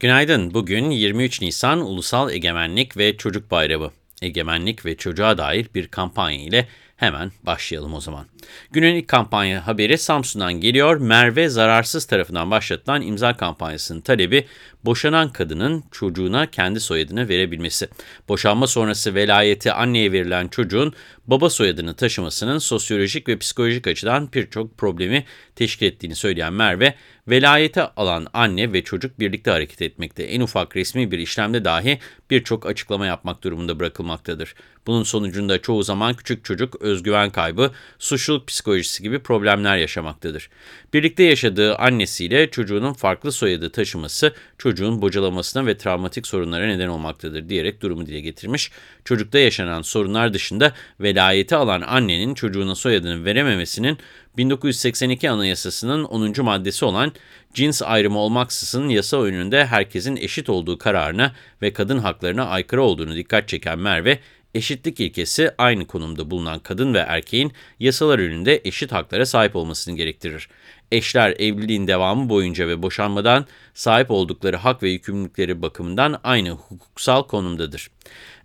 Günaydın. Bugün 23 Nisan Ulusal Egemenlik ve Çocuk Bayramı. Egemenlik ve çocuğa dair bir kampanya ile hemen başlayalım o zaman. Günün ilk kampanya haberi Samsun'dan geliyor. Merve Zararsız tarafından başlatılan imza kampanyasının talebi boşanan kadının çocuğuna kendi soyadını verebilmesi. Boşanma sonrası velayeti anneye verilen çocuğun baba soyadını taşımasının sosyolojik ve psikolojik açıdan birçok problemi teşkil ettiğini söyleyen Merve, velayeti alan anne ve çocuk birlikte hareket etmekte. En ufak resmi bir işlemde dahi birçok açıklama yapmak durumunda bırakılmaktadır. Bunun sonucunda çoğu zaman küçük çocuk özgüven kaybı, suçluluk psikolojisi gibi problemler yaşamaktadır. Birlikte yaşadığı annesiyle çocuğunun farklı soyadı taşıması çocuğun bocalamasına ve travmatik sorunlara neden olmaktadır diyerek durumu dile getirmiş. Çocukta yaşanan sorunlar dışında velayeti alan annenin çocuğuna soyadını verememesinin 1982 Anayasası'nın 10. maddesi olan cins ayrımı olmaksızın yasa önünde herkesin eşit olduğu kararına ve kadın haklarına aykırı olduğunu dikkat çeken Merve, eşitlik ilkesi aynı konumda bulunan kadın ve erkeğin yasalar önünde eşit haklara sahip olmasını gerektirir. Eşler evliliğin devamı boyunca ve boşanmadan sahip oldukları hak ve yükümlülükleri bakımından aynı hukuksal konumdadır.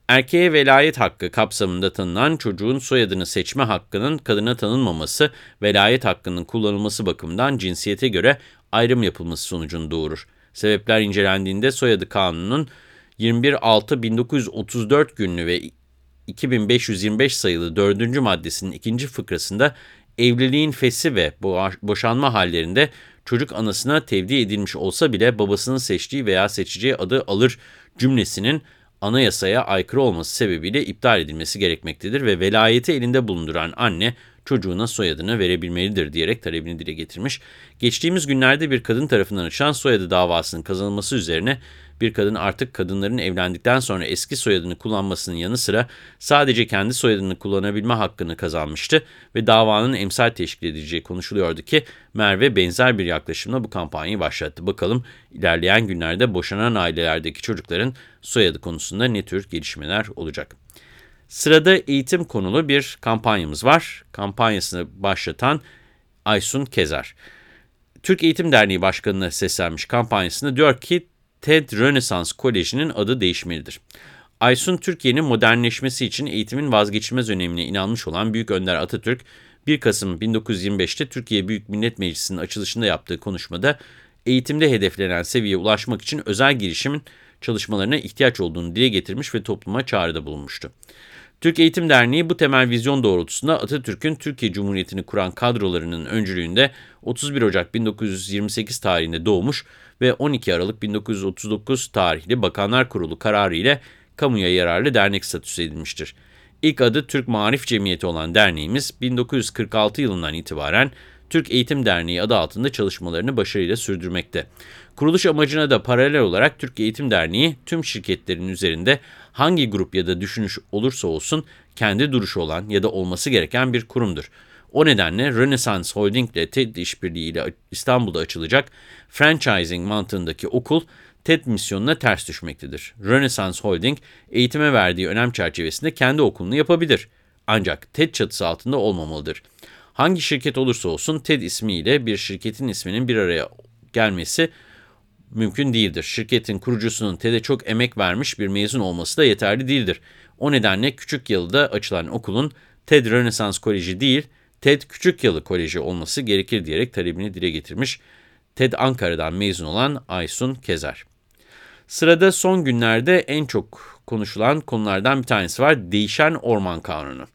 Erkeğe velayet hakkı kapsamında tanınan çocuğun soyadını seçme hakkının kadına tanınmaması, velayet hakkının kullanılması bakımından cinsiyete göre ayrım yapılması sonucunu doğurur. Sebepler incelendiğinde soyadı kanunun 21.6.1934 günlü ve 2525 sayılı 4. maddesinin ikinci fıkrasında evliliğin fesi ve boşanma hallerinde çocuk anasına tevdi edilmiş olsa bile babasının seçtiği veya seçeceği adı alır cümlesinin anayasaya aykırı olması sebebiyle iptal edilmesi gerekmektedir ve velayeti elinde bulunduran anne çocuğuna soyadını verebilmelidir diyerek talebini dile getirmiş. Geçtiğimiz günlerde bir kadın tarafından açılan soyadı davasının kazanılması üzerine bir kadın artık kadınların evlendikten sonra eski soyadını kullanmasının yanı sıra sadece kendi soyadını kullanabilme hakkını kazanmıştı ve davanın emsal teşkil edileceği konuşuluyordu ki Merve benzer bir yaklaşımla bu kampanyayı başlattı. Bakalım ilerleyen günlerde boşanan ailelerdeki çocukların soyadı konusunda ne tür gelişmeler olacak. Sırada eğitim konulu bir kampanyamız var. Kampanyasını başlatan Aysun Kezer. Türk Eğitim Derneği Başkanı'na seslenmiş kampanyasında diyor ki TED Rönesans Koleji'nin adı değişmelidir. Aysun Türkiye'nin modernleşmesi için eğitimin vazgeçilmez önemine inanmış olan Büyük Önder Atatürk, 1 Kasım 1925'te Türkiye Büyük Millet Meclisi'nin açılışında yaptığı konuşmada eğitimde hedeflenen seviyeye ulaşmak için özel girişimin çalışmalarına ihtiyaç olduğunu dile getirmiş ve topluma çağrıda bulunmuştu. Türk Eğitim Derneği bu temel vizyon doğrultusunda Atatürk'ün Türkiye Cumhuriyeti'ni kuran kadrolarının öncülüğünde 31 Ocak 1928 tarihinde doğmuş ve 12 Aralık 1939 tarihli Bakanlar Kurulu kararı ile kamuya yararlı dernek statüsü edilmiştir. İlk adı Türk Marif Cemiyeti olan derneğimiz 1946 yılından itibaren Türk Eğitim Derneği adı altında çalışmalarını başarıyla sürdürmekte. Kuruluş amacına da paralel olarak Türk Eğitim Derneği tüm şirketlerin üzerinde hangi grup ya da düşünüş olursa olsun kendi duruşu olan ya da olması gereken bir kurumdur. O nedenle Renaissance Holding ile TED işbirliği ile İstanbul'da açılacak franchising mantığındaki okul TED misyonuna ters düşmektedir. Renaissance Holding eğitime verdiği önem çerçevesinde kendi okulunu yapabilir. Ancak TED çatısı altında olmamalıdır. Hangi şirket olursa olsun TED ismiyle bir şirketin isminin bir araya gelmesi mümkün değildir. Şirketin kurucusunun TED'e çok emek vermiş bir mezun olması da yeterli değildir. O nedenle küçük yılda açılan okulun TED Rönesans Koleji değil, TED Küçük Yalı Koleji olması gerekir diyerek talebini dile getirmiş TED Ankara'dan mezun olan Aysun Kezer. Sırada son günlerde en çok konuşulan konulardan bir tanesi var. Değişen Orman Kanunu.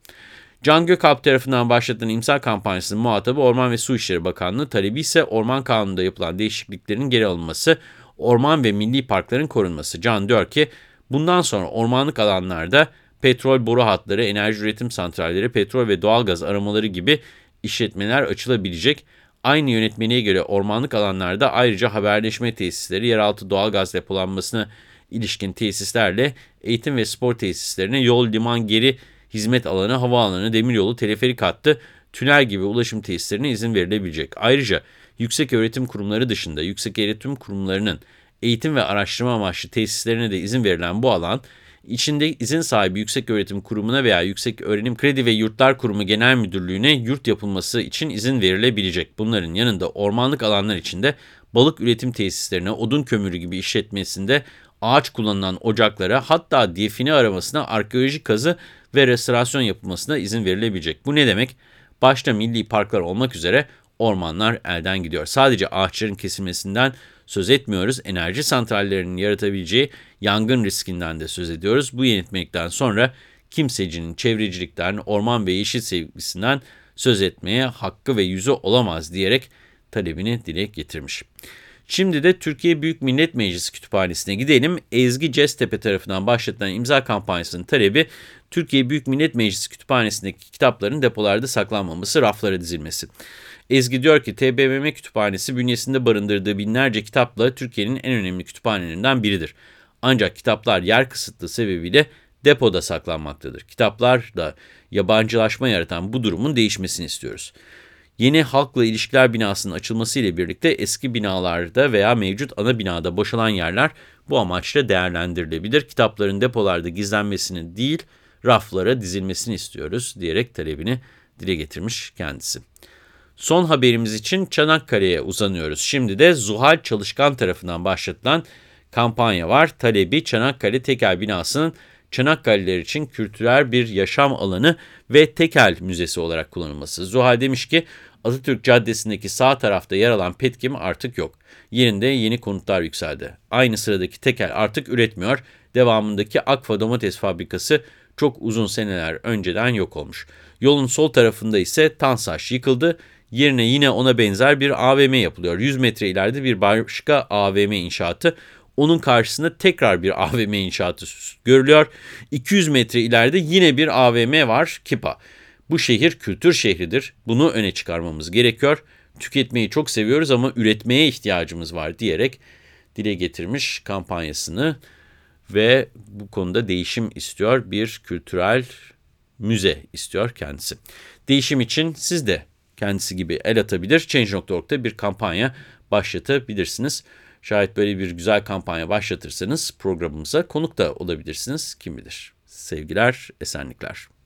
Can Gökalp tarafından başlatılan imza kampanyasının muhatabı Orman ve Su İşleri Bakanlığı, talebi ise Orman Kanunu'nda yapılan değişikliklerin geri alınması, orman ve milli parkların korunması. Can diyor ki, bundan sonra ormanlık alanlarda petrol boru hatları, enerji üretim santralleri, petrol ve doğalgaz aramaları gibi işletmeler açılabilecek. Aynı yönetmeliğe göre ormanlık alanlarda ayrıca haberleşme tesisleri, yeraltı doğalgaz depolanmasına ilişkin tesislerle eğitim ve spor tesislerine yol, liman, geri hizmet alanı, havaalanı, demiryolu, teleferik hattı, tünel gibi ulaşım tesislerine izin verilebilecek. Ayrıca yüksek öğretim kurumları dışında yüksek öğretim kurumlarının eğitim ve araştırma amaçlı tesislerine de izin verilen bu alan, içinde izin sahibi yüksek öğretim kurumuna veya Yüksek Öğrenim Kredi ve Yurtlar Kurumu Genel Müdürlüğü'ne yurt yapılması için izin verilebilecek. Bunların yanında ormanlık alanlar içinde balık üretim tesislerine, odun kömürü gibi işletmesinde ağaç kullanılan ocaklara hatta define aramasına arkeolojik kazı ve restorasyon yapılmasına izin verilebilecek. Bu ne demek? Başta milli parklar olmak üzere ormanlar elden gidiyor. Sadece ağaçların kesilmesinden söz etmiyoruz. Enerji santrallerinin yaratabileceği yangın riskinden de söz ediyoruz. Bu yönetmelikten sonra kimsecinin çevrecilikten, orman ve yeşil sevgisinden söz etmeye hakkı ve yüzü olamaz diyerek talebini dile getirmiş. Şimdi de Türkiye Büyük Millet Meclisi Kütüphanesi'ne gidelim. Ezgi Cestepe tarafından başlatılan imza kampanyasının talebi Türkiye Büyük Millet Meclisi Kütüphanesi'ndeki kitapların depolarda saklanmaması, raflara dizilmesi. Ezgi diyor ki TBMM Kütüphanesi bünyesinde barındırdığı binlerce kitapla Türkiye'nin en önemli kütüphanelerinden biridir. Ancak kitaplar yer kısıtlı sebebiyle depoda saklanmaktadır. Kitaplar da yabancılaşma yaratan bu durumun değişmesini istiyoruz. Yeni halkla ilişkiler binasının açılması ile birlikte eski binalarda veya mevcut ana binada boşalan yerler bu amaçla değerlendirilebilir. Kitapların depolarda gizlenmesini değil, raflara dizilmesini istiyoruz diyerek talebini dile getirmiş kendisi. Son haberimiz için Çanakkale'ye uzanıyoruz. Şimdi de Zuhal Çalışkan tarafından başlatılan kampanya var. Talebi Çanakkale Tekel binasının Çanakkale'liler için kültürel bir yaşam alanı ve tekel müzesi olarak kullanılması. Zuhal demiş ki Atatürk Caddesi'ndeki sağ tarafta yer alan Petkim artık yok. Yerinde yeni konutlar yükseldi. Aynı sıradaki tekel artık üretmiyor. Devamındaki Akfa domates fabrikası çok uzun seneler önceden yok olmuş. Yolun sol tarafında ise Tansaş yıkıldı. Yerine yine ona benzer bir AVM yapılıyor. 100 metre ileride bir başka AVM inşaatı. Onun karşısında tekrar bir AVM inşaatı görülüyor. 200 metre ileride yine bir AVM var, Kipa. Bu şehir kültür şehridir. Bunu öne çıkarmamız gerekiyor. Tüketmeyi çok seviyoruz ama üretmeye ihtiyacımız var diyerek dile getirmiş kampanyasını ve bu konuda değişim istiyor. Bir kültürel müze istiyor kendisi. Değişim için siz de kendisi gibi el atabilir. Change.org'da bir kampanya başlatabilirsiniz. Şayet böyle bir güzel kampanya başlatırsanız programımıza konuk da olabilirsiniz. Kim bilir. Sevgiler, esenlikler.